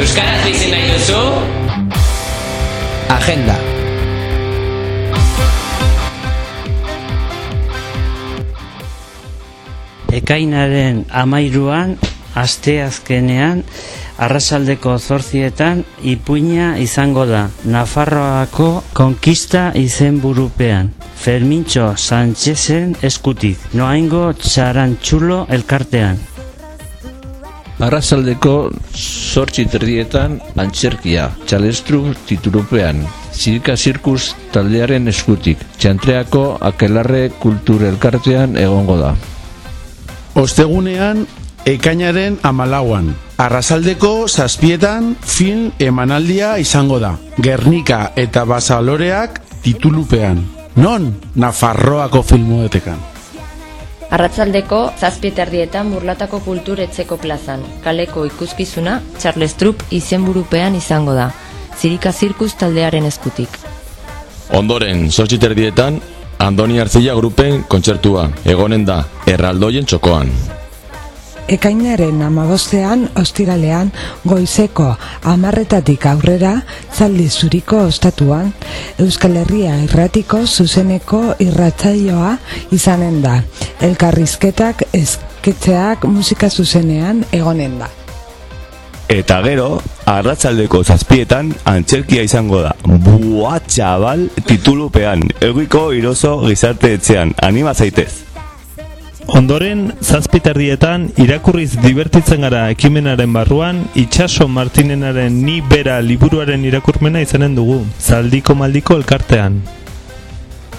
Euskaraz bizi nahi duzu? Agenda. Ekainaren amairuan, asteazkenean, arrasaldeko zortzietan, ipuina izango da. Nafarroako konkista izenburupean. Fermintxo Sánchezen eskutik. Noaingo txarantxulo elkartean. Arrasaldeko sortzi terdietan antzerkia, txalestru titurupean, zirika zirkus taldearen eskutik, txantreako akelarre kultur elkartean egongo da. Ostegunean, ekainaren amalauan. Arrasaldeko zazpietan film emanaldia izango da. Gernika eta Basaloreak titulupean. Non, Nafarroako filmoetekan. Arratzaldeko zazpieterdietan burlatako kulturetzeko plazan. Kaleko ikuskizuna Charles Trupp izenburupean izango da. Zirika zirkus taldearen eskutik. Ondoren, sortxiterdietan, Andoni Arzilla grupen kontzertua, egonen da, erraldoien txokoan. Ekainaren amabostean, ostiralean, goizeko amarretatik aurrera, zaldi zuriko ostatuan, Euskal Herria irratiko zuzeneko irratzaioa izanen da. Elkarrizketak esketzeak musika zuzenean egonen da. Eta gero, arratzaldeko zazpietan antzerkia izango da. Buah, txabal, titulupean, egiko iroso gizarte etxean. Anima zaitez! Ondoren, zazpiterdietan, irakurriz divertitzen gara ekimenaren barruan, itxaso Martinenaren ni bera liburuaren irakurmena izanen dugu, zaldiko maldiko elkartean.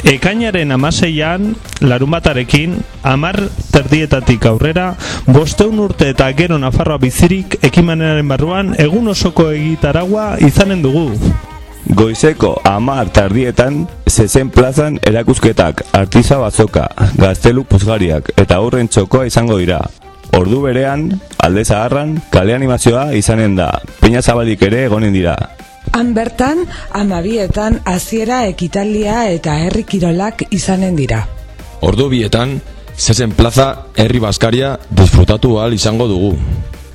Ekainaren amaseian, larumatarekin, amar terdietatik aurrera, bosteun urte eta gero Nafarroa bizirik ekimenaren barruan egun osoko egitaragua izanen dugu. Goizeko amar tardietan, zezen plazan erakusketak, artiza bazoka, gaztelu pozgariak eta aurren txokoa izango dira. Ordu berean, alde zaharran, kale animazioa izanen da, peina zabalik ere egonen dira. Han bertan, amabietan, hasiera ekitalia eta herri kirolak izanen dira. Ordu bietan, zezen plaza herri baskaria disfrutatu ahal izango dugu.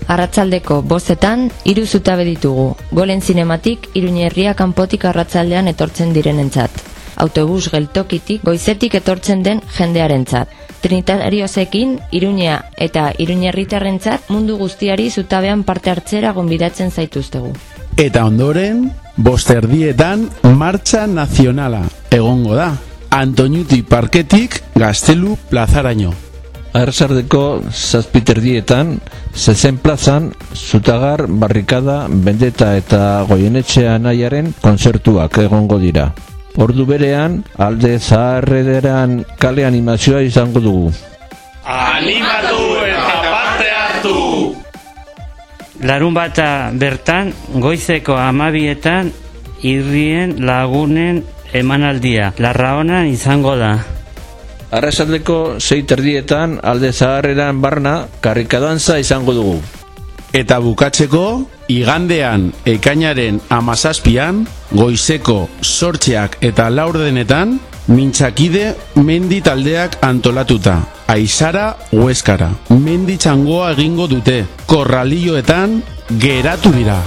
Arratzaldeko bostetan, hiru zutabe ditugu. Golen zinematik, iruñerria kanpotik arratzaldean etortzen direnentzat. Autobus geltokitik, goizetik etortzen den jendearentzat. Trinitariozekin, iruñea eta iruñerritarrentzat mundu guztiari zutabean parte hartzera gonbidatzen zaituztegu. Eta ondoren, bosterdietan martxa nazionala egongo da. Antoñuti parketik gaztelu plazaraino. Arrasardeko zazpiterdietan, zezen plazan, zutagar, barrikada, bendeta eta goienetxea nahiaren konzertuak egongo dira. Ordu berean, alde zaharrederan kale animazioa izango dugu. Animatu eta parte hartu! Larun bata bertan, goizeko amabietan, irrien lagunen emanaldia. Larraona izango da. Arrasaldeko zei terdietan alde zaharreran barna karrikadantza izango dugu. Eta bukatzeko, igandean ekainaren amazazpian, goizeko sortxeak eta laurdenetan, mintxakide mendi taldeak antolatuta. Aizara hueskara. Mendi txangoa egingo dute. Korralioetan geratu dira.